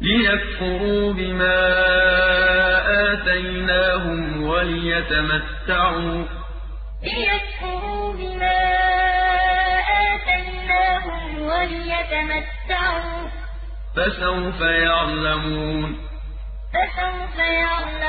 لِيَكْفُرُوا بِمَا آتَيْنَاهُمْ وَلِيَتَمَتَّعُوا ۖ لِيَكْفُرُوا بِمَا آتَيْنَاهُمْ وَلِيَتَمَتَّعُوا فسوف يعلمون ۖ فَسَوْفَ يَعْلَمُونَ